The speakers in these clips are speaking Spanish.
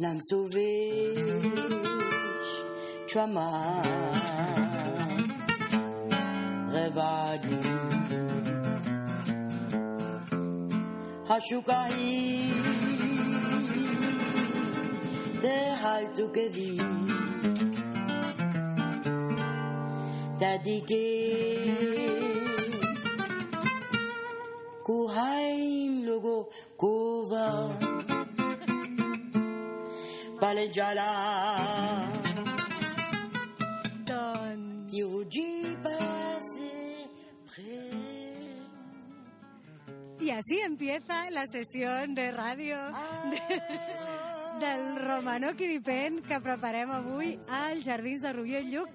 nam suvich chama. Revadu hashukai der haltu gevi dadige kuhaim logo kuva Pre Y así empieza la sesión de ràdio de, del Romano Quiripen que preparem avui als Jardins de Rubió i Lluc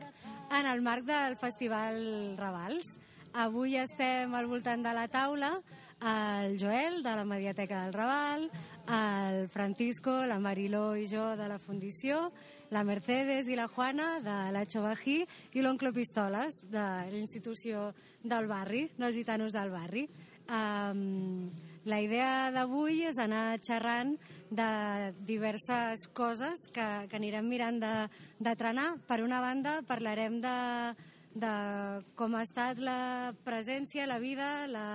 en el marc del Festival Ravals. Avui estem al voltant de la taula el Joel, de la Mediateca del Raval, el Francisco, la Mariló i jo, de la Fundició, la Mercedes i la Juana, de la Xobají, i l'oncle Pistoles, de la institució del barri, dels gitanos del barri. Um, la idea d'avui és anar xerrant de diverses coses que, que anirem mirant de, de trenar. Per una banda, parlarem de, de com ha estat la presència, la vida, la,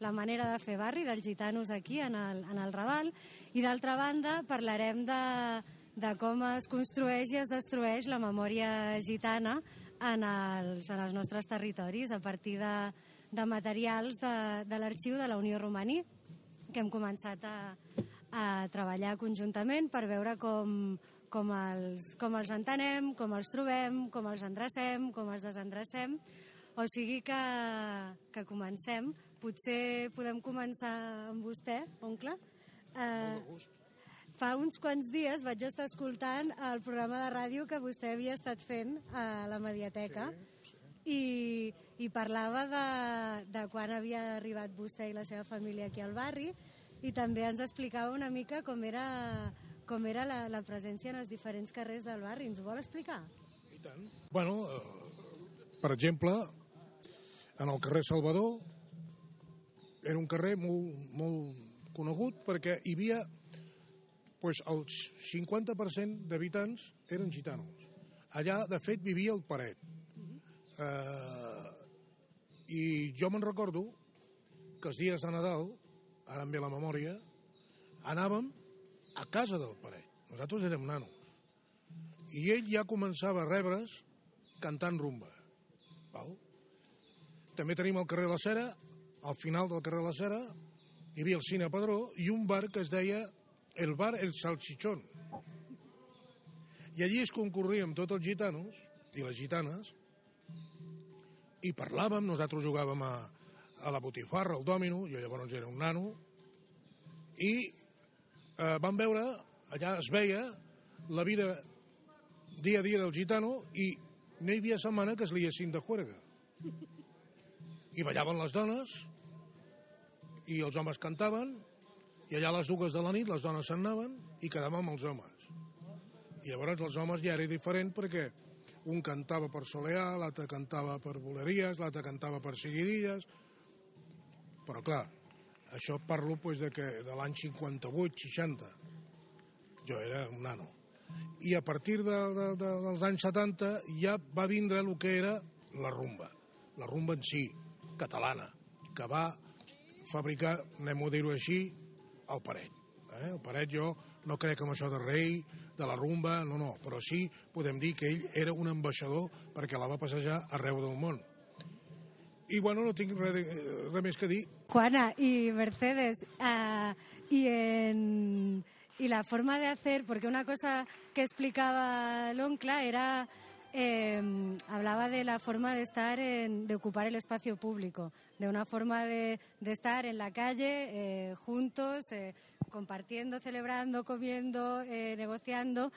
la manera de fer barri dels gitanos aquí en el, en el Raval i d'altra banda parlarem de, de com es construeix i es destrueix la memòria gitana en els, en els nostres territoris a partir de, de materials de, de l'arxiu de la Unió Romaní que hem començat a, a treballar conjuntament per veure com, com, els, com els entenem, com els trobem, com els endrecem, com els desendrecem. O sigui que, que comencem. Potser podem començar amb vostè, oncle. Eh, fa uns quants dies vaig estar escoltant el programa de ràdio que vostè havia estat fent a la Mediateca i, i parlava de, de quan havia arribat vostè i la seva família aquí al barri i també ens explicava una mica com era, com era la, la presència en els diferents carrers del barri. Ens ho vol explicar? I tant. Bueno, eh, per exemple, en el carrer Salvador era un carrer molt, molt conegut perquè hi havia pues, el 50% d'habitants eren gitanos. Allà, de fet, vivia el Paret. Eh, I jo me'n recordo que els dies de Nadal, ara em ve la memòria, anàvem a casa del Paret. Nosaltres érem nanos. I ell ja començava a rebre's cantant rumba. Val? També tenim el carrer La Cera, al final del carrer La Cera hi havia el Cine Padró i un bar que es deia el bar El Salchichón. I allí es concorríem tots els gitanos i les gitanes i parlàvem, nosaltres jugàvem a, a la botifarra, al dòmino, jo llavors era un nano, i eh, vam veure, allà es veia la vida dia a dia del gitano i no hi havia setmana que es liessin de juerga. I ballaven les dones i els homes cantaven i allà a les dues de la nit les dones se'n anaven i quedàvem amb els homes. I llavors els homes ja era diferent perquè un cantava per soleà, l'altre cantava per boleries, l'altre cantava per seguidilles, però clar, això parlo pues, de, que, de l'any 58-60. Jo era un nano. I a partir de, de, de, dels anys 70 ja va vindre el que era la rumba. La rumba en si, catalana, que va fabricar, anem a dir-ho així, el paret. Eh? El paret jo no crec en això de rei, de la rumba, no, no, però sí podem dir que ell era un ambaixador perquè la va passejar arreu del món. I bueno, no tinc res, res més que dir. Juana y Mercedes, ah, y en y la forma de hacer, porque una cosa que explicaba Loncla era eh, hablaba de la forma de estar, en, de ocupar el espacio público, de una forma de, de estar en la calle eh, juntos, eh, compartiendo, celebrando, comiendo, eh, negociando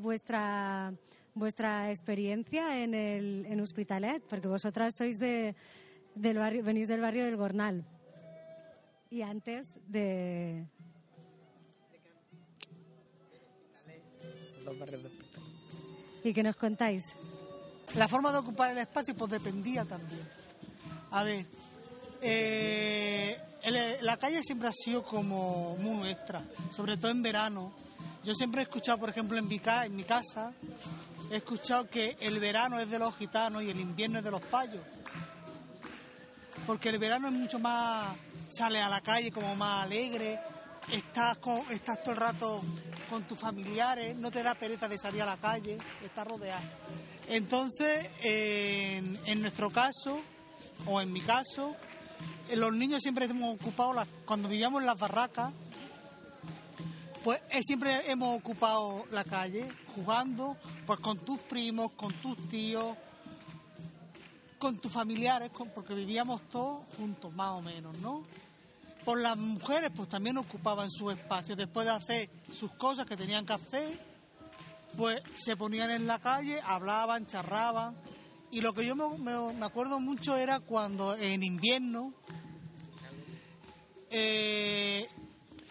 vuestra vuestra experiencia en el en Hospitalet, porque vosotras sois de del barrio, venís del barrio del Gornal y antes de Los barrios de hospital. y que nos contáis. La forma de ocupar el espacio pues dependía también. A ver, eh, la calle siempre ha sido como muy nuestra, sobre todo en verano. Yo siempre he escuchado, por ejemplo, en mi, en mi casa, he escuchado que el verano es de los gitanos y el invierno es de los payos. Porque el verano es mucho más, sales a la calle como más alegre, estás, con, estás todo el rato con tus familiares, no te da pereza de salir a la calle, estás rodeado. Entonces, en, nuestro caso, o en mi caso, eh, los niños siempre hemos ocupado, cuando vivíamos en las barracas, pues eh, siempre hemos ocupado la calle jugando pues con tus primos, con tus tíos, con tus familiares, porque vivíamos todos juntos más o menos, ¿no? Por las mujeres pues también ocupaban su espacio después de hacer sus cosas que tenían que hacer, pues se ponían en la calle, hablaban, charraban. Y lo que yo me, me- acuerdo mucho era cuando en invierno eh,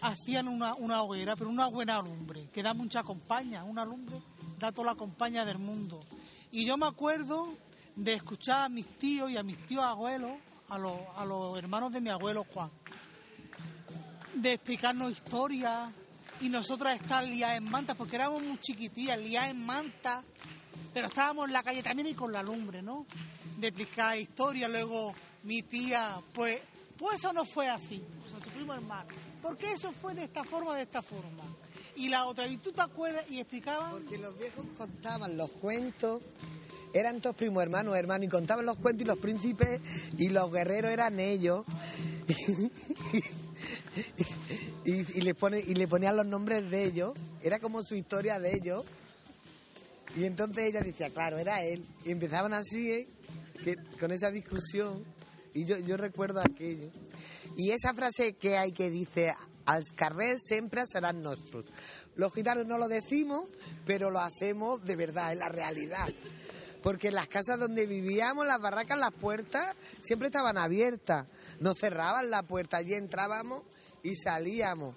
hacían una, una hoguera, pero una buena lumbre, que da mucha compañía, una lumbre da toda la compañía del mundo. Y yo me acuerdo de escuchar a mis tíos y a mis tíos abuelos, a los, a los hermanos de mi abuelo Juan, de explicarnos historias y nosotras estar liadas en manta, porque éramos muy chiquitillas, liadas en manta, pero estábamos en la calle también y con la lumbre, ¿no? De explicar historias, luego mi tía, pues, pues eso no fue así, o sea, su primo hermano, porque eso fue de esta forma, de esta forma. Y la otra, ¿y tú te acuerdas? Y explicaban... Porque los viejos contaban los cuentos, eran todos primos hermanos, hermanos, y contaban los cuentos y los príncipes y los guerreros eran ellos. y, pone, y le ponían los nombres de ellos, era como su historia de ellos. Y entonces ella decía, claro, era él. Y empezaban así, ¿eh? con esa discusión. Y yo, yo recuerdo aquello. Y esa frase que hay que dice, als carrers siempre serán nuestros. Los gitanos no lo decimos, pero lo hacemos de verdad, en la realidad. Porque en las casas donde vivíamos, las barracas, las puertas siempre estaban abiertas. No cerraban la puerta, allí entrábamos y salíamos.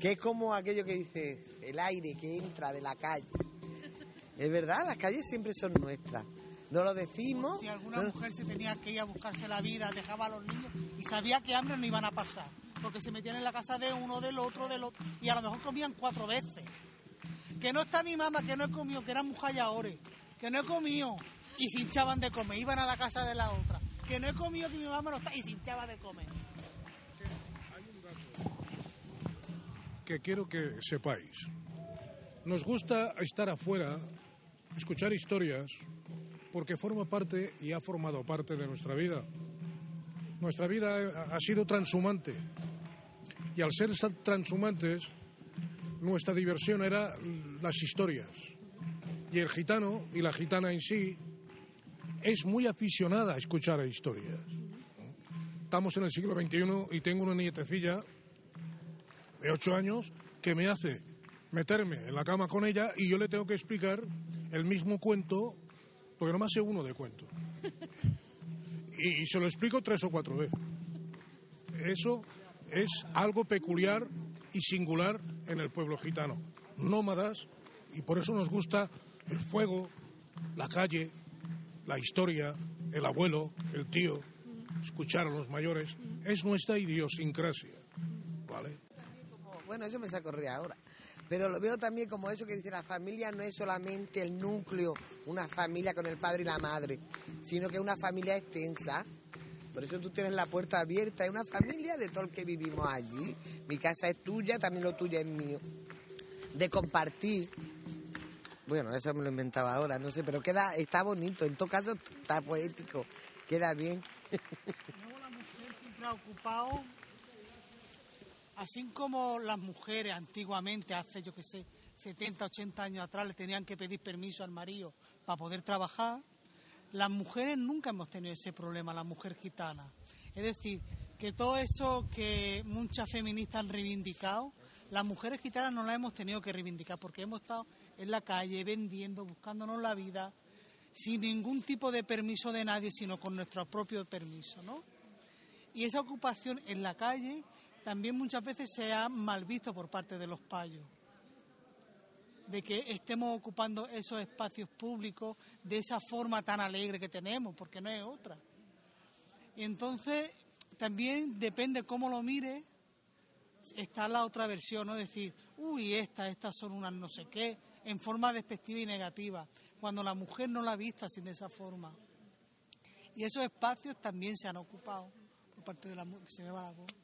Que es como aquello que dice, el aire que entra de la calle. Es verdad, las calles siempre son nuestras. No lo decimos. Si alguna no- mujer se tenía que ir a buscarse la vida, dejaba a los niños y sabía que hambre no iban a pasar, porque se metían en la casa de uno, del otro, del otro, y a lo mejor comían cuatro veces. Que no está mi mamá, que no he comido, que eran mujalladores, que no he comido, y se hinchaban de comer, iban a la casa de la otra. Que no he comido, que mi mamá no está, y se hinchaba de comer. que quiero que sepáis. Nos gusta estar afuera, escuchar historias, porque forma parte y ha formado parte de nuestra vida. Nuestra vida ha sido transhumante. Y al ser transhumantes, nuestra diversión era las historias. Y el gitano y la gitana en sí es muy aficionada a escuchar historias. Estamos en el siglo XXI y tengo una nietecilla de ocho años que me hace meterme en la cama con ella y yo le tengo que explicar el mismo cuento, porque nomás sé uno de cuento. Y se lo explico tres o cuatro veces. Eso es algo peculiar y singular en el pueblo gitano. Nómadas, y por eso nos gusta el fuego, la calle, la historia, el abuelo, el tío, escuchar a los mayores. Es nuestra idiosincrasia. ¿Vale? bueno, eso me saco río ahora. Pero lo veo también como eso que dice la familia no es solamente el núcleo, una familia con el padre y la madre, sino que es una familia extensa. Por eso tú tienes la puerta abierta, es una familia de todo el que vivimos allí. Mi casa es tuya, también lo tuyo es mío. De compartir. Bueno, eso me lo inventaba ahora, no sé, pero queda, está bonito, en todo caso está poético, queda bien. Luego la mujer siempre ha ocupado, así como las mujeres antiguamente, hace yo que sé, 70, 80 años atrás, le tenían que pedir permiso al marido para poder trabajar, las mujeres nunca hemos tenido ese problema, la mujer gitana. Es decir, que todo eso que muchas feministas han reivindicado, las mujeres gitanas no las hemos tenido que reivindicar porque hemos estado en la calle vendiendo, buscándonos la vida, sin ningún tipo de permiso de nadie, sino con nuestro propio permiso, ¿no? Y esa ocupación en la calle también muchas veces se ha mal visto por parte de los payos, de que estemos ocupando esos espacios públicos de esa forma tan alegre que tenemos, porque no es otra. Y entonces también depende cómo lo mire, está la otra versión, ¿no? Decir, uy, estas, estas son unas no sé qué, en forma despectiva y negativa, cuando la mujer no la ha visto así de esa forma. Y esos espacios también se han ocupado por parte de la, se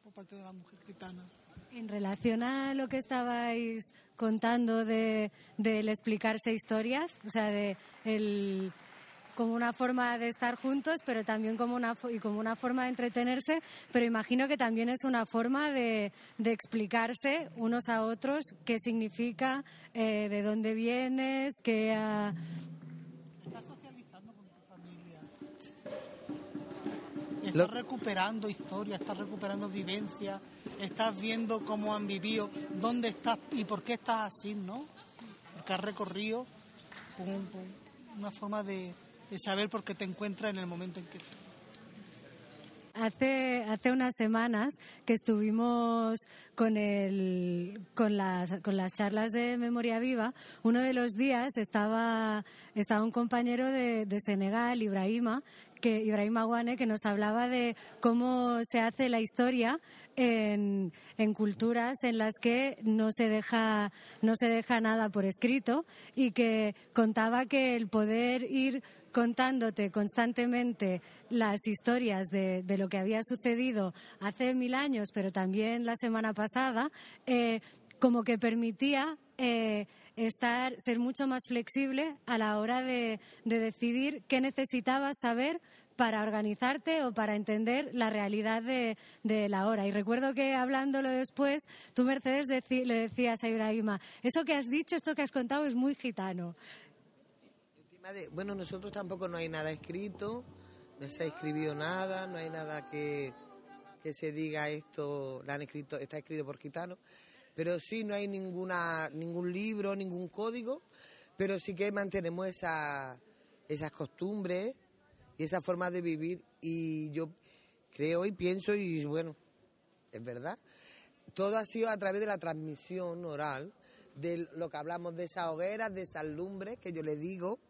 por parte de la mujer gitana. En relación a lo que estabais contando de del explicarse historias, o sea, de el como una forma de estar juntos, pero también como una y como una forma de entretenerse, pero imagino que también es una forma de, de explicarse unos a otros qué significa, eh, de dónde vienes, qué ah, Estás socializando con tu familia. Estás recuperando historias, estás recuperando vivencias, estás viendo cómo han vivido, dónde estás y por qué estás así, ¿no? Porque has recorrido una forma de, saber por qué te encuentras en el momento en que. Hace, hace unas semanas que estuvimos con, el, con, las, con las charlas de Memoria Viva, uno de los días estaba, estaba un compañero de, de Senegal, Ibrahima, que, Ibrahim que nos hablaba de cómo se hace la historia en, en culturas en las que no se deja no se deja nada por escrito y que contaba que el poder ir contándote constantemente las historias de, de lo que había sucedido hace mil años, pero también la semana pasada, eh, como que permitía eh, estar, ser mucho más flexible a la hora de, de decidir qué necesitabas saber para organizarte o para entender la realidad de, de la hora. Y recuerdo que hablándolo después, tú, Mercedes, le decías a Ibrahima, eso que has dicho, esto que has contado es muy gitano. Bueno, nosotros tampoco no hay nada escrito, no se ha escrito nada, no hay nada que, que se diga esto, lo han escrito, está escrito por gitanos, pero sí no hay ninguna, ningún libro, ningún código, pero sí que mantenemos esa, esas costumbres y esa forma de vivir y yo creo y pienso y bueno, es verdad, todo ha sido a través de la transmisión oral, de lo que hablamos de esas hogueras, de esas lumbres que yo le digo,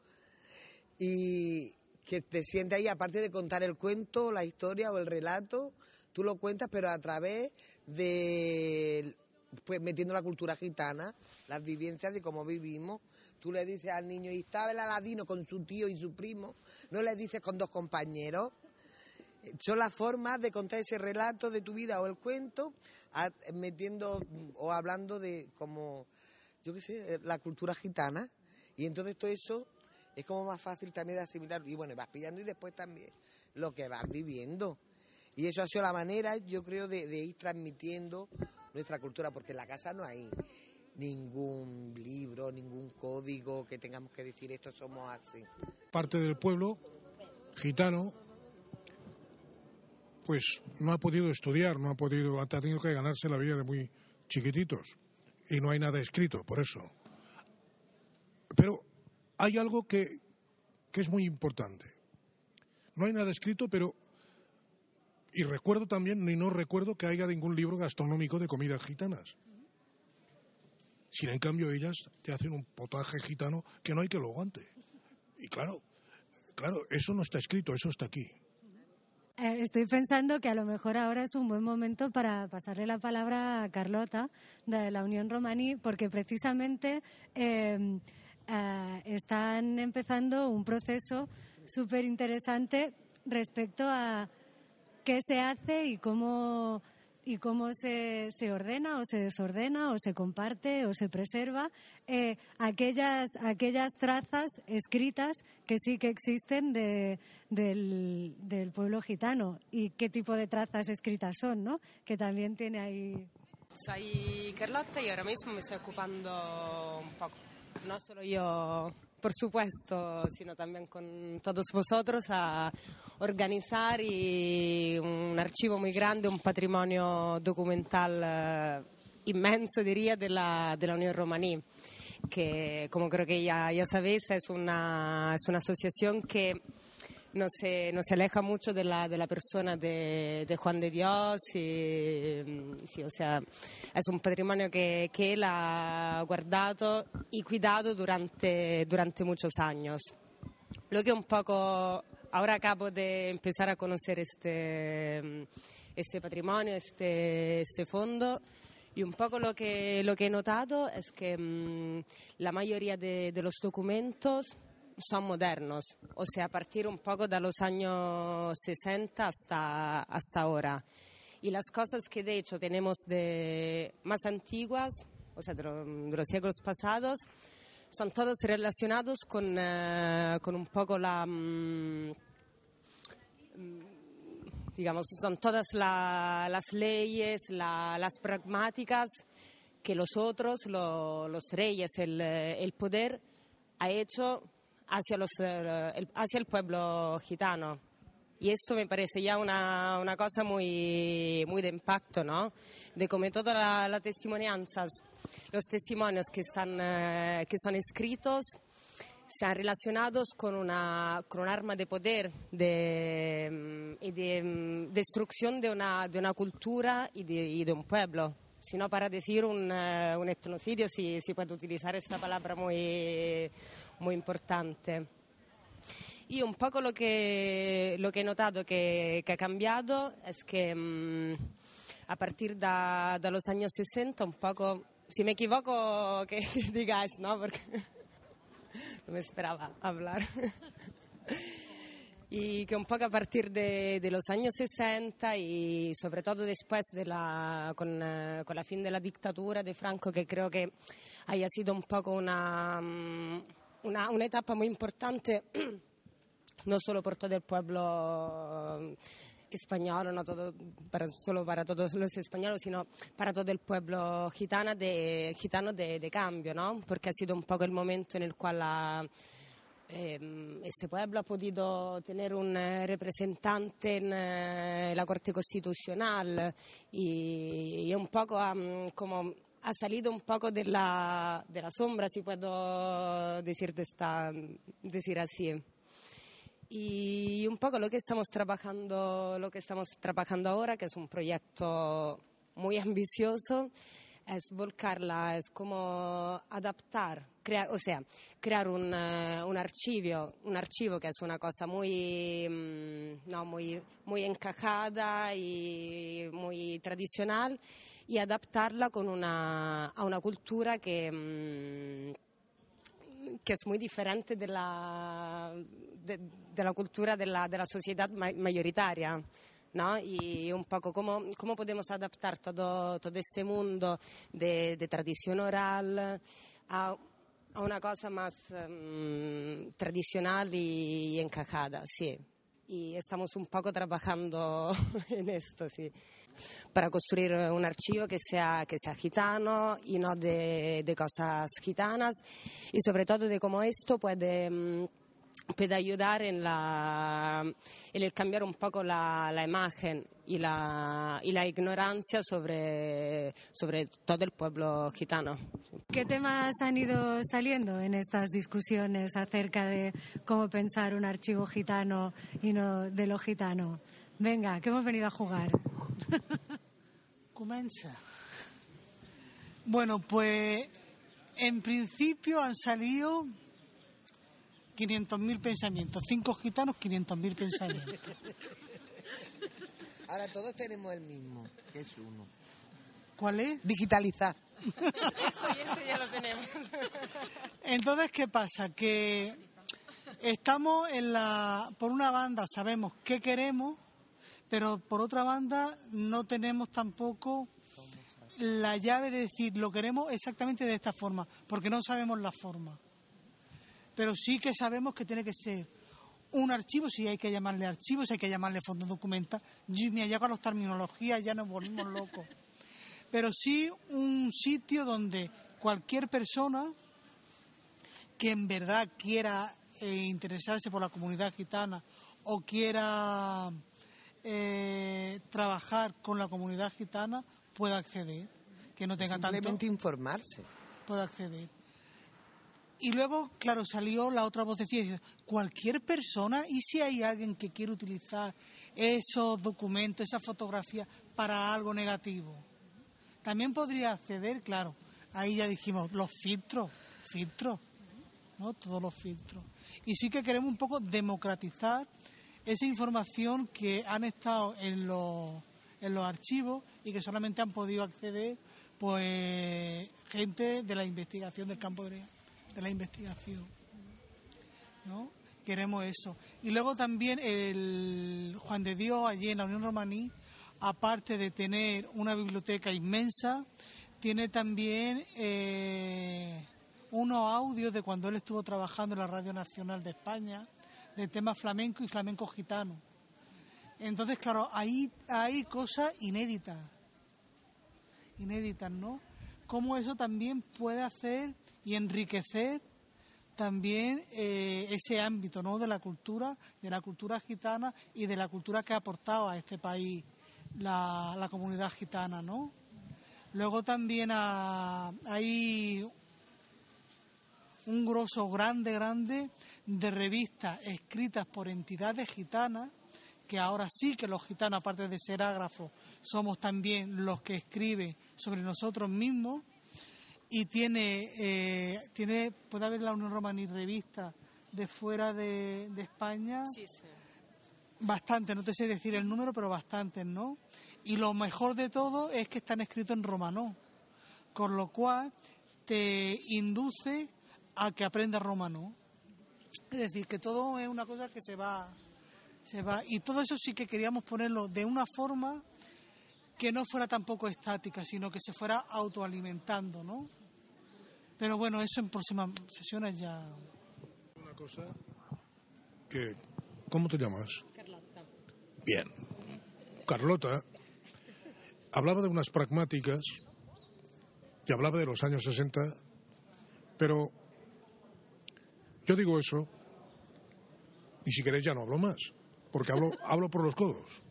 y que te sientes ahí, aparte de contar el cuento, la historia o el relato, tú lo cuentas, pero a través de, pues metiendo la cultura gitana, las vivencias de cómo vivimos. Tú le dices al niño, y estaba el aladino con su tío y su primo, no le dices con dos compañeros. Son las formas de contar ese relato de tu vida o el cuento, metiendo o hablando de como, yo qué sé, la cultura gitana. Y entonces todo eso es como más fácil también de asimilar. Y bueno, vas pillando y después también lo que vas viviendo. Y eso ha sido la manera, yo creo, de, ir transmitiendo nuestra cultura, porque en la casa no hay ningún libro, ningún código que tengamos que decir esto somos así. Parte del pueblo gitano pues no ha podido estudiar, no ha podido, ha tenido que ganarse la vida de muy chiquititos. Y no hay nada escrito, por eso. Pero hay algo que, que es muy importante. No hay nada escrito, pero... Y recuerdo también, ni no recuerdo que haya ningún libro gastronómico de comidas gitanas. Sin en cambio ellas te hacen un potaje gitano que no hay que lo aguante. Y claro, claro, eso no está escrito, eso está aquí. Eh, estoy pensando que a lo mejor ahora es un buen momento para pasarle la palabra a Carlota de la Unión Romaní, porque precisamente eh, eh, están empezando un proceso súper interesante respecto a qué se hace y cómo y cómo se, se ordena o se desordena o se comparte o se preserva eh, aquellas aquellas trazas escritas que sí que existen de, del, pueblo gitano. Y qué tipo de trazas escritas son, ¿no? Que también tiene ahí. Soy Carlotta y ahora mismo me estoy ocupando un poco, no solo yo, por supuesto, sino también con todos vosotros a organizar un archivo muy grande, un patrimonio documental eh, inmenso, diría, de la, de la Unión Romaní que como creo que ya, ya sabéis es una, es una asociación que no se, no se aleja mucho de la, de la persona de, Juan de Dios. Mm, sí, o sea, es un patrimonio que, que él ha guardado y cuidado durante, durante muchos años. Lo que un poco, ahora acabo de empezar a conocer este, este patrimonio, este, este fondo. Y un poco lo que, lo que he notado es que mm, la mayoría de los documentos son modernos, o sea, a partir un poco de los años 60 hasta, hasta ahora. Y las cosas que de hecho tenemos de más antiguas, o sea, de, lo- de los siglos pasados, son todos relacionados con, eh, con un poco la... mm, digamos, son todas la- las leyes, la- las pragmáticas que los otros, lo- los reyes, el, el poder, ha hecho hacia, los, eh, hacia el pueblo gitano. Y esto me parece ya una, una cosa muy, muy de impacto, ¿no? De cómo todas la- las testimonianzas, los testimonios que, están, eh, que son escritos, sean relacionados con, una, con un arma de poder de, mm, de mm, destrucción de una, de una cultura y de, y de un pueblo. Si no, para decir un, eh, un etnocidio si, si puede utilizar esta palabra muy, muy importante. Y un poco lo que, lo que he notado que, que ha cambiado es que mm, a partir da- de los años 60, un poco, si me equivoco, que, que digáis, ¿no? Porque no me esperaba hablar. y que un poco a partir de, de los años 60 y sobre todo después de la, con, eh, con la fin de la dictadura de Franco, que creo que haya sido un poco una, mm, una, una etapa muy importante, no solo por todo el pueblo eh, español, no todo, para, solo para todos los españoles, sino para todo el pueblo gitano de, cambio, ¿no? porque ha sido un poco el momento en el cual la, eh, este ha podido tener un representante en eh, Corte Constitucional y, y un poco ha, mm, como ha salido un poco de la, de la sombra, si puedo decir, de esta, decir así. Y un poco lo que estamos trabajando, lo que estamos trabajando ahora, que es un proyecto muy ambicioso, es volcarla, es como adaptar, crear, o sea, crear un, eh, un archivo, un archivo que es una cosa muy, mm, no, muy, muy encajada y muy tradicional y adaptarla con una, a una cultura que, mm, que es muy diferente de la, de, la cultura de la, de la sociedad ma- mayoritaria. ¿no? Y un poco cómo, cómo podemos adaptar todo, todo este mundo de, tradición oral a, a una cosa más em, tradicional y, encajada, sí. Y estamos un poco trabajando en esto, sí. Para construir un archivo que sea, que sea gitano y no de, de cosas gitanas y sobre todo de cómo esto puede, mm, puede ayudar en, la, en el cambiar un poco la, la imagen y la, y la ignorancia sobre, sobre todo el pueblo gitano. ¿Qué temas han ido saliendo en estas discusiones acerca de cómo pensar un archivo gitano y no de lo gitano? Venga, que hemos venido a jugar. Comienza. Bueno, pues en principio han salido 500.000 pensamientos. Cinco gitanos, 500.000 pensamientos. Ahora todos tenemos el mismo, que es uno. ¿Cuál es? Digitalizar. Eso, eso ya lo tenemos. Entonces, ¿qué pasa? Que estamos en la... Por una banda sabemos qué queremos, pero por otra banda no tenemos tampoco la llave de decir lo queremos exactamente de esta forma, porque no sabemos la forma. Pero sí que sabemos que tiene que ser un archivo, si hay que llamarle archivo, si hay que llamarle fondo documental. Yo me llego a las terminologías, ya nos volvimos locos. Pero sí un sitio donde cualquier persona que en verdad quiera eh, interesarse por la comunidad gitana o quiera eh, trabajar con la comunidad gitana pueda acceder, que no tenga tanto Simplemente informarse. pueda acceder. Y luego, claro, salió la otra y dice, cualquier persona, ¿y si hay alguien que quiere utilizar esos documentos, esa fotografía para algo negativo? También podría acceder, claro, ahí ya dijimos, los filtros, filtros, ¿no? Todos los filtros. Y sí que queremos un poco democratizar esa información que han estado en los, en los archivos y que solamente han podido acceder pues gente de la investigación del campo de, la investigación. ¿no? Queremos eso. Y luego también el Juan de Dios, allí en la Unión Romaní, aparte de tener una biblioteca inmensa, tiene también eh, unos audios de cuando él estuvo trabajando en la Radio Nacional de España, de temas flamenco y flamenco gitano. Entonces, claro, ahí hay cosas inéditas, inéditas, ¿no? Cómo eso también puede hacer y enriquecer también eh, ese ámbito, ¿no? De la cultura, de la cultura gitana y de la cultura que ha aportado a este país la, la comunidad gitana, ¿no? Luego también hay un grosso grande, grande de revistas escritas por entidades gitanas, que ahora sí que los gitanos, aparte de ser ágrafos, somos también los que escriben sobre nosotros mismos. Y tiene, eh, tiene puede haber la Unión Romaní revista de fuera de, de España. Sí, sí. Bastante, no te sé decir el número, pero bastantes, ¿no? Y lo mejor de todo es que están escritos en romano, con lo cual te induce a que aprenda romano. Es decir, que todo es una cosa que se va, se va. Y todo eso sí que queríamos ponerlo de una forma que no fuera tampoco estática, sino que se fuera autoalimentando, ¿no? Pero bueno, eso en próximas sesiones ya. Una cosa que... ¿Cómo te llamas? Carlotta. Bien. Carlota hablaba de unas pragmáticas y hablaba de los años 60, pero yo digo eso y si queréis ya no hablo más, porque hablo, hablo por los codos.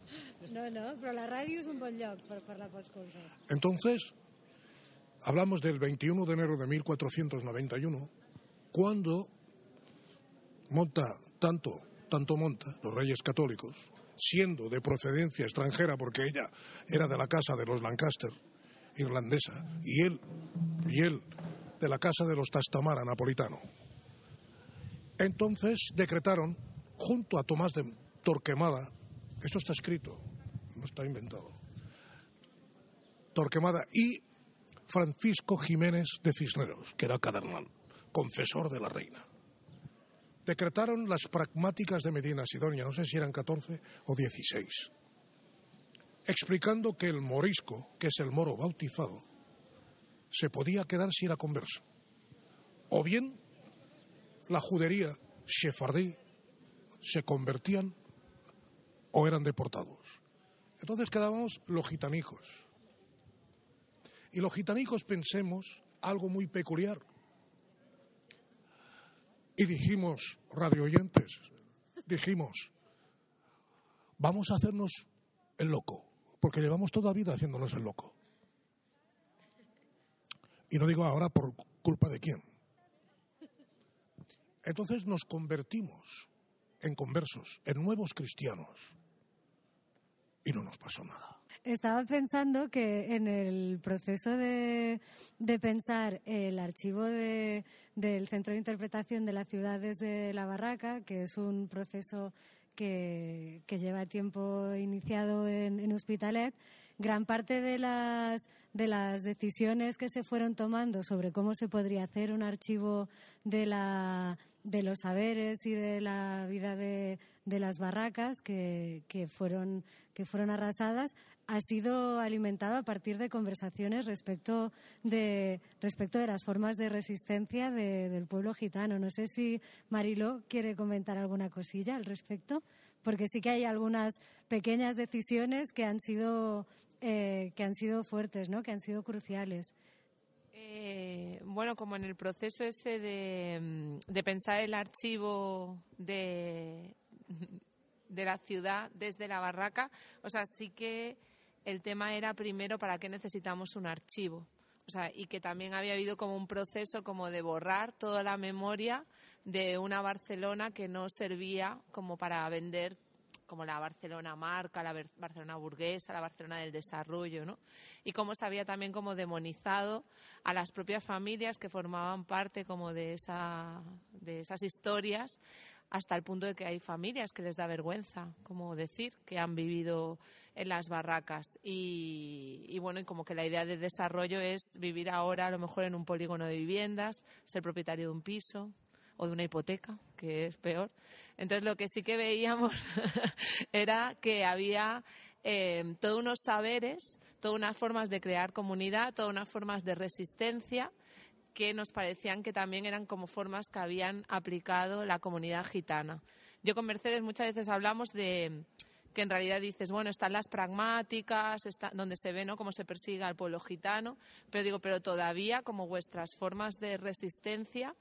No, no, però la ràdio és un bon lloc parlar pels coses. Entonces, hablamos del 21 de enero de 1491, cuando monta tanto, tanto monta, los reyes católicos, siendo de procedencia extranjera, porque ella era de la casa de los Lancaster, irlandesa, y él, y él de la casa de los Tastamara, napolitano. Entonces decretaron, junto a Tomás de Torquemada, esto está escrito, no está inventado, Torquemada y Francisco Jiménez de Cisneros, que era cardenal, confesor de la reina. Decretaron las pragmáticas de Medina Sidonia, no sé si eran 14 o 16, explicando que el morisco, que es el moro bautizado, se podía quedar si era converso. O bien la judería sefardí se convertían o eran deportados. Entonces quedábamos los gitanicos. Y los gitanicos pensemos algo muy peculiar. Y dijimos, radio oyentes, dijimos, vamos a hacernos el loco, porque llevamos toda la vida haciéndonos el loco. Y no digo ahora por culpa de quién. Entonces nos convertimos en conversos, en nuevos cristianos. Y no nos pasó nada. Estaba pensando que en el proceso de, de pensar el archivo de- del Centro de Interpretación de las Ciudades de la Barraca, que es un proceso que, que lleva tiempo iniciado en, en Hospitalet, gran parte de las, de las decisiones que se fueron tomando sobre cómo se podría hacer un archivo de, la, de los saberes y de la vida de, de las barracas que, que fueron, que fueron arrasadas ha sido alimentado a partir de conversaciones respecto de, respecto de las formas de resistencia de- del pueblo gitano. No sé si Mariló quiere comentar alguna cosilla al respecto, porque sí que hay algunas pequeñas decisiones que han sido, eh, que han sido fuertes, ¿no? que han sido cruciales. Eh, bueno, como en el proceso ese de, mm, de pensar el archivo de, de la ciudad desde la barraca, o sea, sí que el tema era primero para qué necesitamos un archivo. O sea, y que también había habido como un proceso como de borrar toda la memoria de una Barcelona que no servía como para vender como la Barcelona marca, la Barcelona burguesa, la Barcelona del desarrollo, ¿no? Y cómo se había también como demonizado a las propias familias que formaban parte como de, esa, de esas historias hasta el punto de que hay familias que les da vergüenza, como decir, que han vivido en las barracas. Y, y bueno, y como que la idea de desarrollo es vivir ahora a lo mejor en un polígono de viviendas, ser propietario de un piso o de una hipoteca, que es peor. Entonces lo que sí que veíamos era que había eh, todos unos saberes, todas unas formas de crear comunidad, todas unas formas de resistencia que nos parecían que también eran como formas que habían aplicado la comunidad gitana. Yo con Mercedes muchas veces hablamos de que en realidad dices, bueno, están las pragmáticas, está, donde se ve ¿no? cómo se persigue al pueblo gitano, pero digo, pero todavía como vuestras formas de resistencia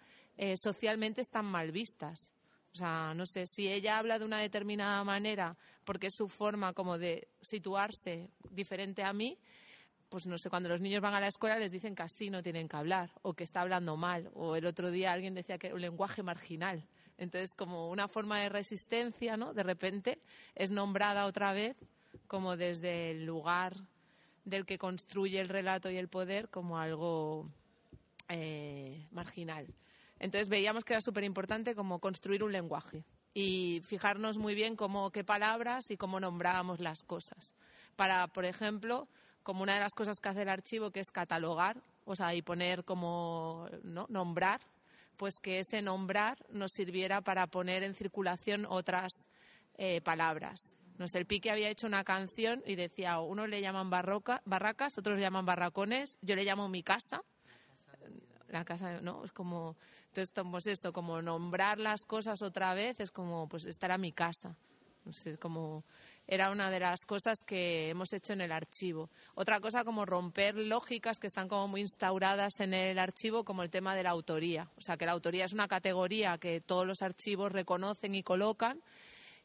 eh, socialmente están mal vistas. O sea, no sé, si ella habla de una determinada manera porque es su forma como de situarse diferente a mí, pues no sé, cuando los niños van a la escuela les dicen que así no tienen que hablar o que está hablando mal. O el otro día alguien decía que un lenguaje marginal. Entonces, como una forma de resistencia, ¿no? De repente es nombrada otra vez como desde el lugar del que construye el relato y el poder como algo eh, marginal. Entonces veíamos que era súper importante como construir un lenguaje y fijarnos muy bien cómo, qué palabras y cómo nombrábamos las cosas. Para, por ejemplo, como una de las cosas que hace el archivo, que es catalogar, o sea, y poner como, ¿no? Nombrar, pues que ese nombrar nos sirviera para poner en circulación otras eh, palabras. No sé, el Pique había hecho una canción y decía, unos le llaman barroca, barracas, otros le llaman barracones, yo le llamo mi casa. La casa, ¿no? Es como, entonces, pues eso, como nombrar las cosas otra vez, es como, pues estar a mi casa. No como era una de las cosas que hemos hecho en el archivo. Otra cosa como romper lógicas que están como muy instauradas en el archivo, como el tema de la autoría. O sea, que la autoría es una categoría que todos los archivos reconocen y colocan.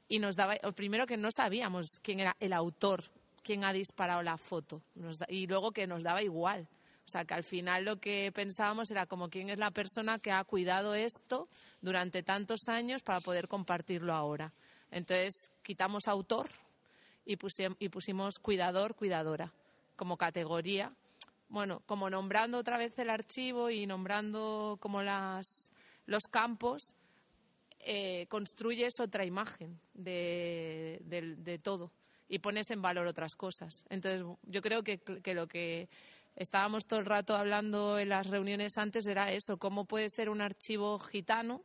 Y nos daba, primero que no sabíamos quién era el autor, quién ha disparado la foto. Y luego que nos daba igual. O sea, que al final lo que pensábamos era como quién es la persona que ha cuidado esto durante tantos años para poder compartirlo ahora. Entonces, quitamos autor y, pusi- y pusimos cuidador, cuidadora como categoría. Bueno, como nombrando otra vez el archivo y nombrando como las, los campos, eh, construyes otra imagen de, todo y pones en valor otras cosas. Entonces, yo creo que lo que estábamos todo el rato hablando en las reuniones antes era eso, cómo puede ser un archivo gitano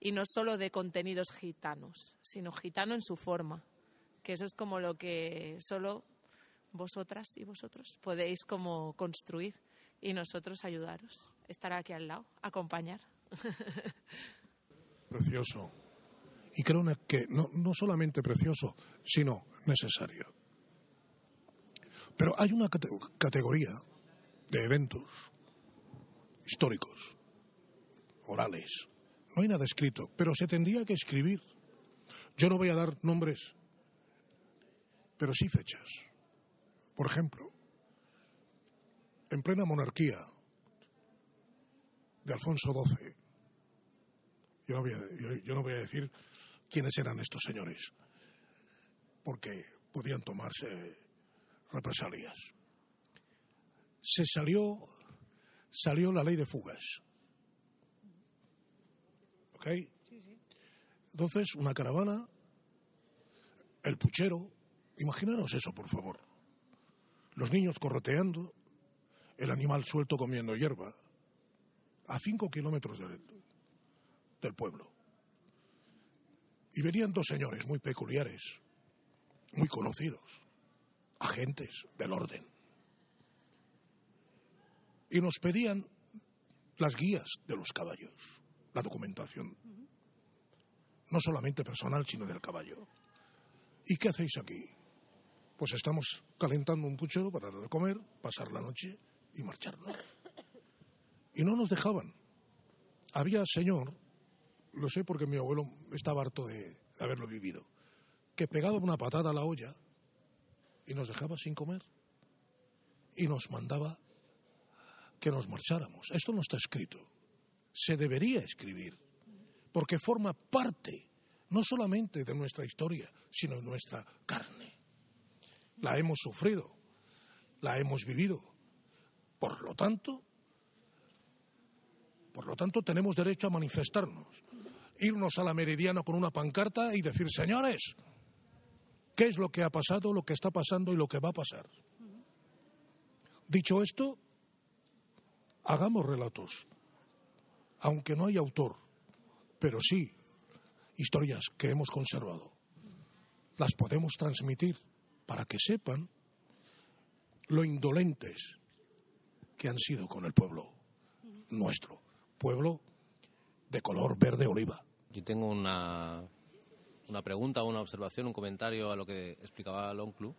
y no solo de contenidos gitanos, sino gitano en su forma, que eso es como lo que solo vosotras y vosotros podéis como construir y nosotros ayudaros, estar aquí al lado, acompañar. Precioso. Y creo que no, no solamente precioso, sino necesario. Pero hay una cate- categoría de eventos históricos, orales. No hay nada escrito, pero se tendría que escribir. Yo no voy a dar nombres, pero sí fechas. Por ejemplo, en plena monarquía de Alfonso XII, yo no, voy a, yo- yo no voy a decir quiénes eran estos señores, porque podían tomarse represalias. Se salió, salió la ley de fugas. ¿Ok? Entonces, una caravana, el puchero, imaginaros eso, por favor. Los niños correteando, el animal suelto comiendo hierba, a cinco kilómetros del, del pueblo. Y venían dos señores muy peculiares, muy conocidos, agentes del orden. Y nos pedían las guías de los caballos, la documentación, no solamente personal, sino del caballo. ¿Y qué hacéis aquí? Pues estamos calentando un puchero para dar de comer, pasar la noche y marcharnos. Y no nos dejaban. Había señor, lo sé porque mi abuelo estaba harto de, haberlo vivido, que pegaba una patada a la olla y nos dejaba sin comer y nos mandaba que nos marcháramos. Esto no está escrito. Se debería escribir porque forma parte no solamente de nuestra historia, sino de nuestra carne. La hemos sufrido, la hemos vivido. Por lo tanto, por lo tanto tenemos derecho a manifestarnos, irnos a la meridiana con una pancarta y decir, señores, ¿qué es lo que ha pasado, lo que está pasando y lo que va a pasar? Dicho esto, hagamos relatos, aunque no hay autor, pero sí historias que hemos conservado. Las podemos transmitir para que sepan lo indolentes que han sido con el pueblo nuestro, pueblo de color verde oliva. Yo tengo una, una pregunta, una observación, un comentario a lo que explicaba Lonclu.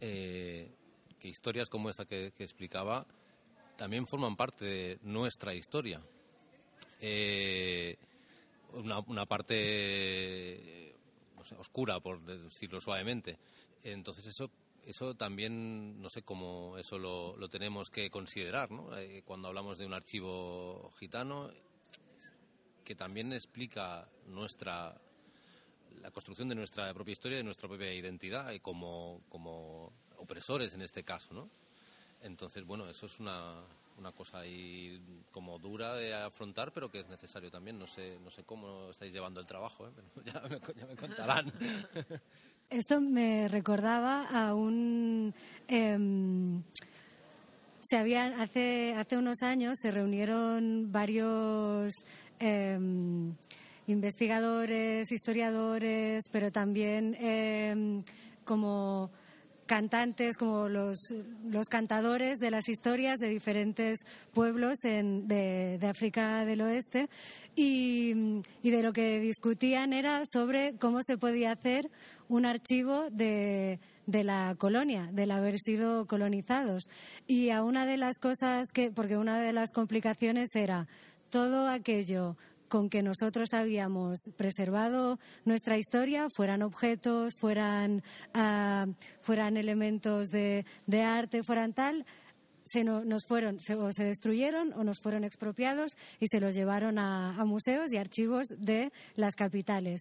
Eh, que historias como esta que, que explicaba también forman parte de nuestra historia. Eh, una, parte oscura, por decirlo suavemente. Entonces eso eso también, no sé cómo eso lo, lo tenemos que considerar, ¿no? Eh, cuando hablamos de un archivo gitano, que también explica nuestra la construcción de nuestra propia historia, de nuestra propia identidad, y como, como opresores en este caso, ¿no? Entonces, bueno, eso es una, una cosa ahí como dura de afrontar, pero que es necesario también. No sé, no sé cómo estáis llevando el trabajo, ¿eh? pero ya me, contarán. Esto me recordaba a un... em, se habían, hace, hace unos años se reunieron varios em, investigadores, historiadores, pero también em, como cantantes, como los, los cantadores de las historias de diferentes pueblos en- de, de África del Oeste y, y de lo que discutían era sobre cómo se podía hacer un archivo de, de la colonia, del haber sido colonizados. Y a una de las cosas que, porque una de las complicaciones era todo aquello con que nosotros habíamos preservado nuestra historia, fueran objetos, fueran, ah, fueran elementos de, arte, fueran tal, se no- nos fueron, se, o se destruyeron o nos fueron expropiados y se los llevaron a museos y archivos de las capitales.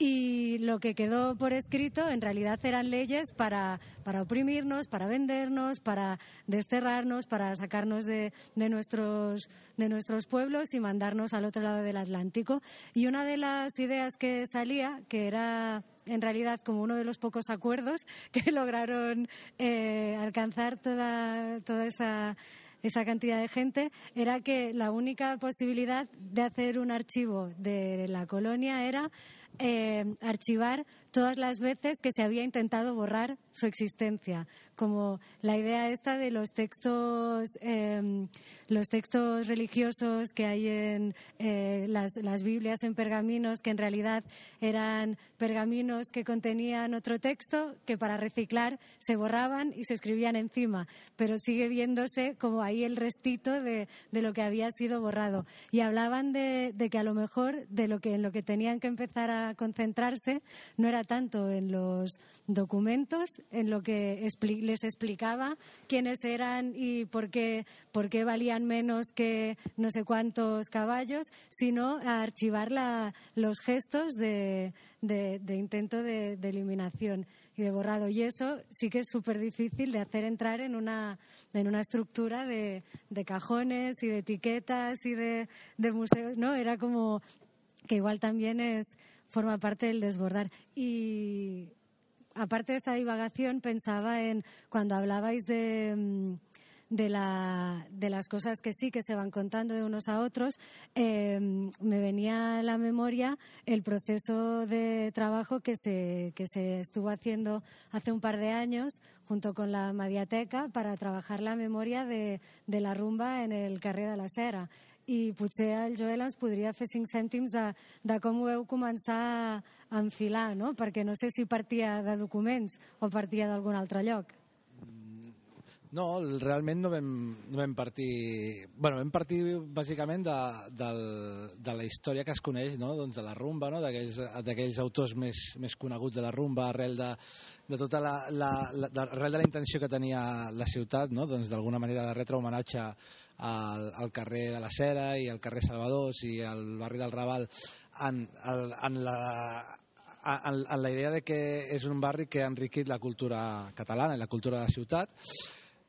Y lo que quedó por escrito en realidad eran leyes para, para oprimirnos, para vendernos, para desterrarnos, para sacarnos de, de nuestros, de nuestros pueblos y mandarnos al otro lado del Atlántico. Y una de las ideas que salía, que era en realidad como uno de los pocos acuerdos que lograron eh, alcanzar toda, toda esa esa cantidad de gente, era que la única posibilidad de hacer un archivo de la colonia era eh, archivar todas las veces que se había intentado borrar su existencia, como la idea esta de los textos, eh, los textos religiosos que hay en eh, las, las Biblias en pergaminos, que en realidad eran pergaminos que contenían otro texto que para reciclar se borraban y se escribían encima, pero sigue viéndose como ahí el restito de, de lo que había sido borrado. Y hablaban de, de que a lo mejor de lo que en lo que tenían que empezar a concentrarse no era tanto en los documentos, en lo que les explicaba quiénes eran y por qué, por qué valían menos que no sé cuántos caballos, sino a archivar los gestos de, intento de, de eliminación y de borrado. Y eso sí que es súper difícil de hacer entrar en una, en una estructura de, de cajones y de etiquetas y de, de museos. No, era como que igual también es forma parte del desbordar. Y aparte de esta divagación, pensaba en cuando hablabais de, mm, de, la, de las cosas que sí que se van contando de unos a otros, eh, me venía a la memoria el proceso de trabajo que se, que se estuvo haciendo hace un par de años junto con la Mediateca para trabajar la memoria de, de la rumba en el carrer de la Sera i potser el Joel ens podria fer cinc cèntims de, de com ho veu començar a enfilar, no? perquè no sé si partia de documents o partia d'algun altre lloc. No, realment no vam, no vam partir... bueno, vam partir bàsicament de, del, de la història que es coneix no? doncs de la rumba, no? d'aquells autors més, més coneguts de la rumba, arrel de, de tota la, la, la, de, arrel de la intenció que tenia la ciutat, no? doncs d'alguna manera de retre homenatge al, al carrer de la Cera i al carrer Salvadors i al barri del Raval en, en, en la en, en la idea de que és un barri que ha enriquit la cultura catalana i la cultura de la ciutat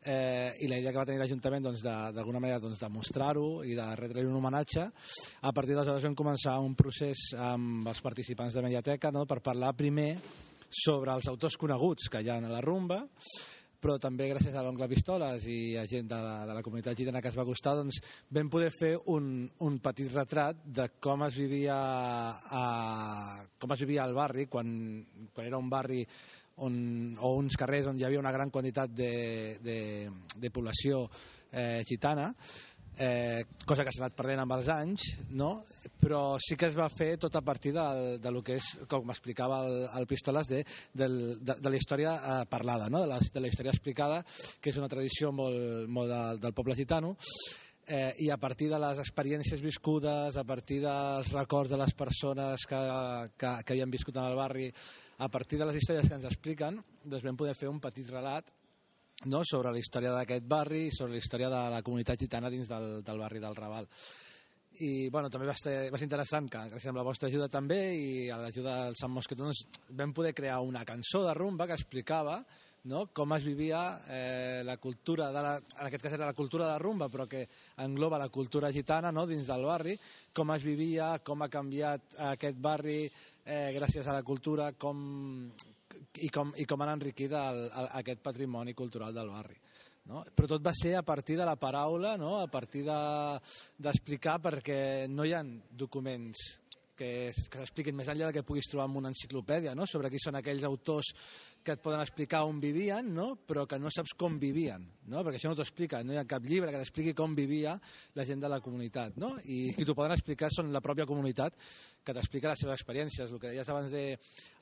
eh, i la idea que va tenir l'Ajuntament doncs, d'alguna manera doncs, de mostrar-ho i de retre un homenatge a partir d'aleshores vam començar un procés amb els participants de Mediateca no? per parlar primer sobre els autors coneguts que hi ha a la rumba però també gràcies a l'oncle Pistoles i a gent de la, de la comunitat gitana que es va costar, doncs vam poder fer un, un petit retrat de com es vivia a, com es vivia al barri quan, quan era un barri on, o uns carrers on hi havia una gran quantitat de, de, de població eh, gitana, eh, cosa que s'ha anat perdent amb els anys, no? però sí que es va fer tot a partir del, de lo que és, com m'explicava el, el Pistoles, de, del, de, de la història eh, parlada, no? de, la, de la història explicada, que és una tradició molt, molt de, del poble gitano, eh, i a partir de les experiències viscudes, a partir dels records de les persones que, que, que havien viscut en el barri, a partir de les històries que ens expliquen, doncs vam poder fer un petit relat no? sobre la història d'aquest barri i sobre la història de la comunitat gitana dins del, del barri del Raval. I bueno, també va ser, va ser interessant que gràcies a la vostra ajuda també i a l'ajuda del Sant Mosquetó doncs, vam poder crear una cançó de rumba que explicava no? com es vivia eh, la cultura, de la, en aquest cas era la cultura de rumba, però que engloba la cultura gitana no? dins del barri, com es vivia, com ha canviat aquest barri eh, gràcies a la cultura, com, i, com, i com han enriquit el, el, aquest patrimoni cultural del barri. No? Però tot va ser a partir de la paraula, no? a partir de- d'explicar, de, perquè no hi ha documents que, que s'expliquin més enllà del que puguis trobar en una enciclopèdia, no? sobre qui són aquells autors que et poden explicar on vivien, no? però que no saps com vivien, no? perquè això no t'ho explica, no hi ha cap llibre que t'expliqui com vivia la gent de la comunitat, no? i qui t'ho poden explicar són la pròpia comunitat que t'explica les seves experiències, el que deies abans de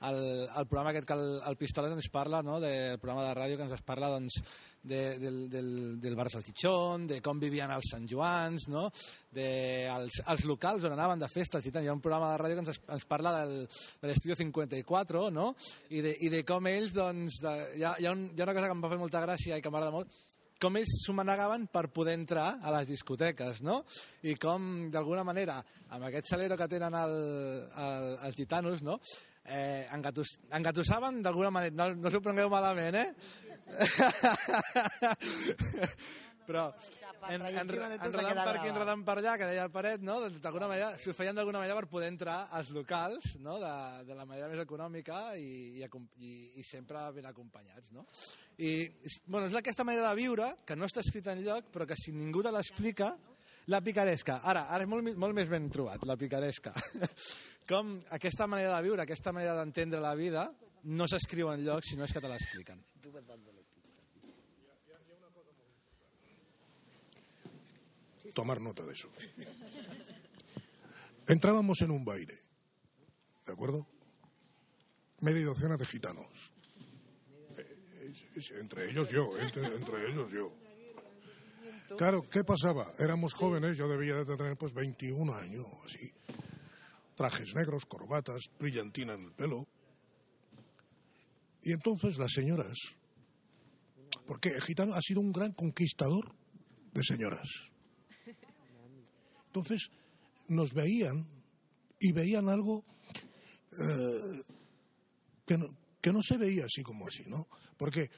el, programa aquest que el, el Pistolet ens parla, no? del programa de ràdio que ens parla doncs, de, del, del, del bar Salchichón, de com vivien els Sant Joans, no? de els, els locals on anaven de festes i tant. Hi ha un programa de ràdio que ens, ens parla del, de l'Estudio 54 no? I, de, i de com ells, doncs, de, hi, ha, hi, ha un, hi ha una cosa que em va fer molta gràcia i que m'agrada molt, com ells s'ho manegaven per poder entrar a les discoteques, no? I com, d'alguna manera, amb aquest salero que tenen el, el, els gitanos, no? Eh, engatus, engatussaven d'alguna manera, no, no s'ho prengueu malament, eh? Però en, en, enredant per aquí, enredant per allà, que deia el Paret, no? Doncs, D'alguna manera, s'ho feien d'alguna manera per poder entrar als locals, no? De, de la manera més econòmica i, i, i, i sempre ben acompanyats, no? I, bueno, és aquesta manera de viure, que no està escrita en lloc, però que si ningú te l'explica, la picaresca. Ara, ara és molt, molt més ben trobat, la picaresca. Com aquesta manera de viure, aquesta manera d'entendre la vida, no s'escriu en lloc, sinó és que te l'expliquen. Tomar nota de eso. Entrábamos en un baile, ¿de acuerdo? Media docena de gitanos. Eh, es- entre ellos yo, entre, entre ellos yo. Claro, ¿qué pasaba? Éramos jóvenes, yo debía de tener pues 21 años, así. Trajes negros, corbatas, brillantina en el pelo. Y entonces las señoras, porque el gitano ha sido un gran conquistador de señoras. Entonces nos veían y veían algo eh, que, no, que no se veía así como así, ¿no? Porque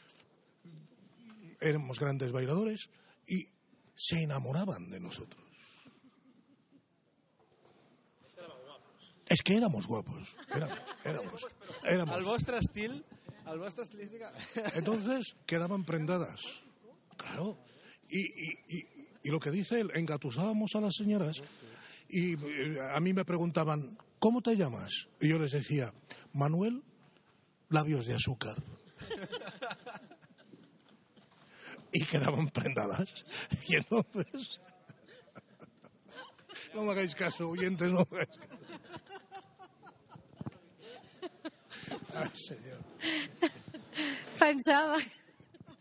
éramos grandes bailadores y se enamoraban de nosotros. Es que éramos guapos. Éramos, éramos, éramos. El vostre estil, el vostre estilística... Entonces quedaban prendadas. Claro. Y, y- y- y lo que dice él, engatusábamos a las señoras y eh, a mí me preguntaban, ¿cómo te llamas? Y yo les decía, Manuel, labios de azúcar. Y quedaban prendadas. Y entonces... No me hagáis caso, oyentes, no me hagáis caso. Ay, señor. Pensava,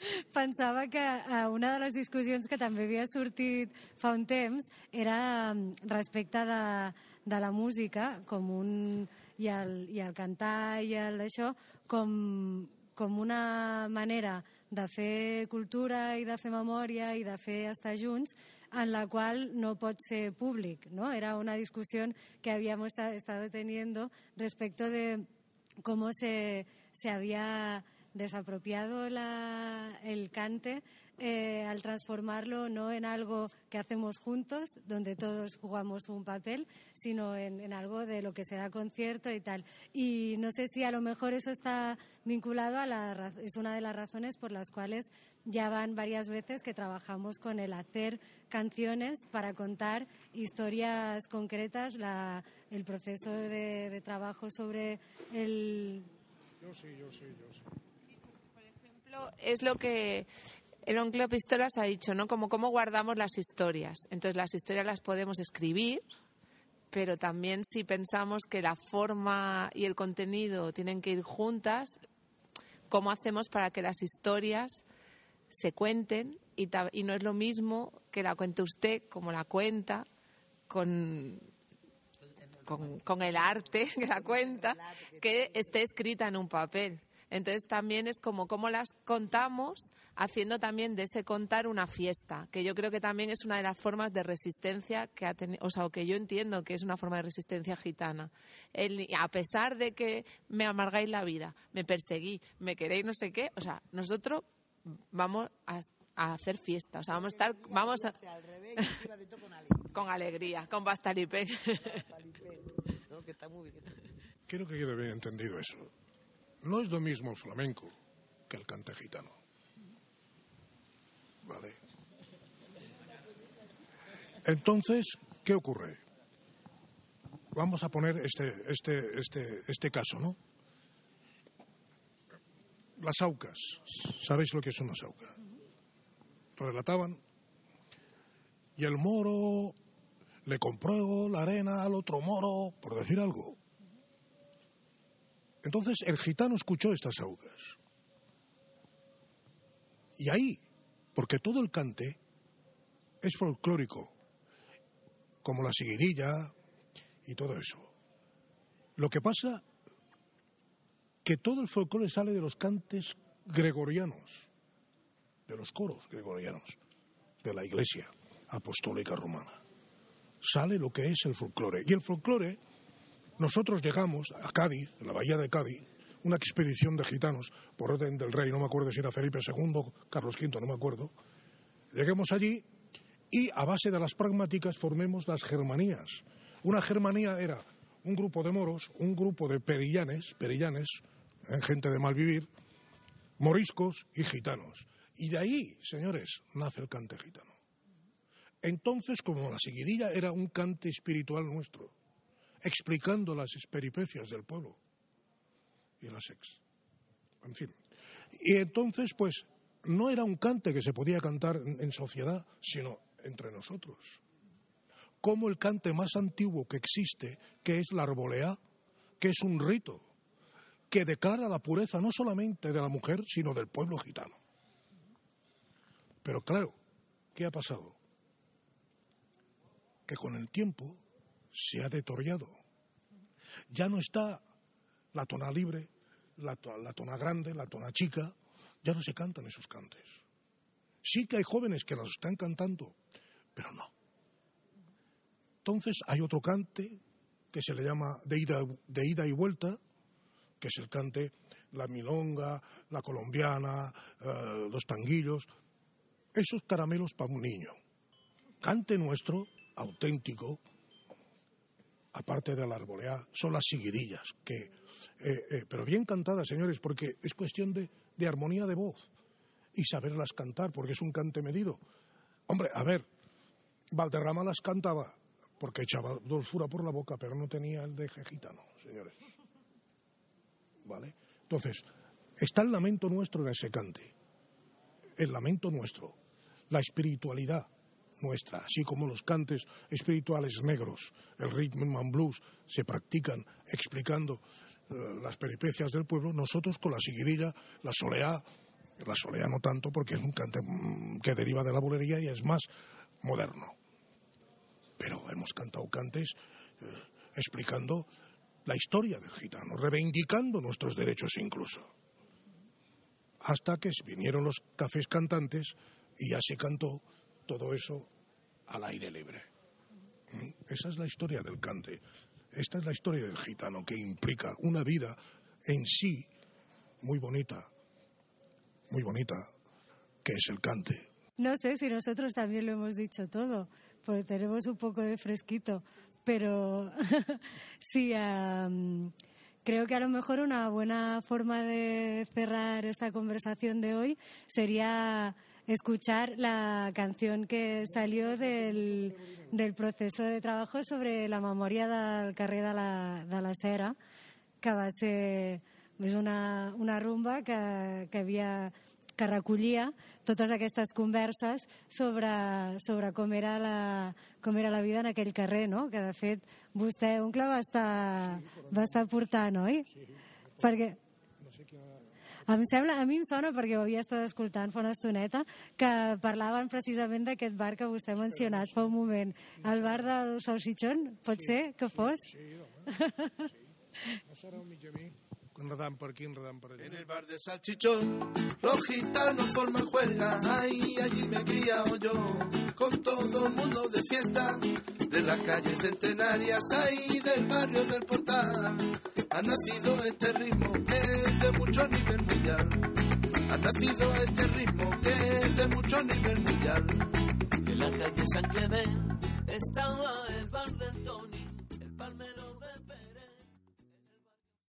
pensava que eh, una de les discussions que també havia sortit fa un temps era mm, respecte de, de la música com un, i, el, i el cantar i el això com, com una manera de fer cultura i de fer memòria i de fer estar junts en la qual no pot ser públic. ¿no? Era una discusión que esta- estado teniendo respecto de cómo se, se había desapropiado la- el cante eh, al transformarlo no en algo que hacemos juntos, donde todos jugamos un papel, sino en, algo de lo que será concierto y tal. Y no sé si a lo mejor eso está vinculado a la es una de las razones por las cuales ya van varias veces que trabajamos con el hacer canciones para contar historias concretas, la- el proceso de, de trabajo sobre el Yo sí, yo sí, yo sí. Ejemplo, es lo que el oncle Pistolas ha dicho, ¿no? Como cómo guardamos las historias. Entonces, las historias las podemos escribir, pero también si pensamos que la forma y el contenido tienen que ir juntas, ¿cómo hacemos para que las historias se cuenten? Y no es lo mismo que la cuente usted como la cuenta, con, con, con el arte que la cuenta, que esté escrita en un papel. Entonces también es como cómo las contamos, haciendo también de ese contar una fiesta, que yo creo que también es una de las formas de resistencia que ha tenido, o sea, o que yo entiendo que es una forma de resistencia gitana. El- a pesar de que me amargáis la vida, me perseguí, me queréis no sé qué, o sea, nosotros vamos a, a hacer fiesta, o sea, vamos a estar, vamos a, con alegría. con alegría, con pastalipé. No, que está muy bien. que está- Quiero que quede bien entendido eso. No es lo mismo el flamenco que el cante gitano. ¿Vale? Entonces, ¿qué ocurre? Vamos a poner este, este, este, este caso, ¿no? Las aucas. ¿Sabéis lo que es una sauca? Relataban. Y el moro le compró la arena al otro moro, por decir algo. Entonces el gitano escuchó estas augas. Y ahí, porque todo el cante es folclórico, como la seguidilla y todo eso. Lo que pasa que todo el folclore sale de los cantes gregorianos, de los coros gregorianos, de la Iglesia Apostólica Romana. Sale lo que es el folclore. Y el folclore nosotros llegamos a Cádiz, a la bahía de Cádiz, una expedición de gitanos por orden del rey, no me acuerdo si era Felipe II, Carlos V, no me acuerdo. Lleguemos allí y a base de las pragmáticas formemos las germanías. Una germanía era un grupo de moros, un grupo de perillanes, perillanes, eh, gente de mal vivir, moriscos y gitanos. Y de ahí, señores, nace el cante gitano. Entonces, como la seguidilla era un cante espiritual nuestro, explicando las peripecias del pueblo y las ex. En fin. Y entonces, pues, no era un cante que se podía cantar en sociedad, sino entre nosotros. Como el cante más antiguo que existe, que es la arbolea, que es un rito, que declara la pureza no solamente de la mujer, sino del pueblo gitano. Pero claro, ¿qué ha pasado? Que con el tiempo se ha detoriado. Ya no está la tona libre, la, la tona grande, la tona chica, ya no se cantan esos cantes. Sí que hay jóvenes que los están cantando, pero no. Entonces hay otro cante que se le llama de ida, de ida y vuelta, que es el cante, la milonga, la colombiana, eh, los tanguillos, esos caramelos para un niño. Cante nuestro, auténtico, aparte de la arbolea, son las seguidillas, que, eh, eh, pero bien cantadas, señores, porque es cuestión de, de armonía de voz y saberlas cantar, porque es un cante medido. Hombre, a ver, Valderrama las cantaba porque echaba dulzura por la boca, pero no tenía el de gitano, señores. ¿Vale? Entonces, está el lamento nuestro en ese cante, el lamento nuestro, la espiritualidad nuestra, así como los cantes espirituales negros, el rhythm and blues, se practican explicando eh, las peripecias del pueblo, nosotros con la seguidilla, la soleá, la soleá no tanto porque es un cante mm, que deriva de la bulería y es más moderno. Pero hemos cantado cantes eh, explicando la historia del gitano, reivindicando nuestros derechos incluso. Hasta que vinieron los cafés cantantes y ya se cantó todo eso al aire libre. ¿Mm? Esa es la historia del cante. Esta es la historia del gitano que implica una vida en sí muy bonita, muy bonita, que es el cante. No sé si nosotros también lo hemos dicho todo, porque tenemos un poco de fresquito, pero sí, creo que a lo mejor una buena forma de cerrar esta conversación de hoy sería escuchar la canción que salió del, del proceso de trabajo sobre la memoria del carrer de la, de la Cera, que va ser és una, una rumba que, que havia que recollia totes aquestes converses sobre, sobre com, era la, com era la vida en aquell carrer, no? que de fet vostè, oncle, va estar, va estar portant, oi? Perquè em sembla, a mi em sona, perquè ho havia estat escoltant fa una estoneta, que parlaven precisament d'aquest bar que vostè ha mencionat fa un moment. El bar del Salsichón, pot ser que fos? No serà un mig camí, enredant per aquí, enredant per allà. En el bar de Salchichón, los gitanos forman juerga, ay, allí me he criado yo, con todo el mundo de fiesta, de las calles centenarias, ay, del barrio del portal. Ha nacido este ritmo es de mucho nivel mundial. Ha nacido este ritmo que es de mucho nivel mundial. En la calle San Clemente estaba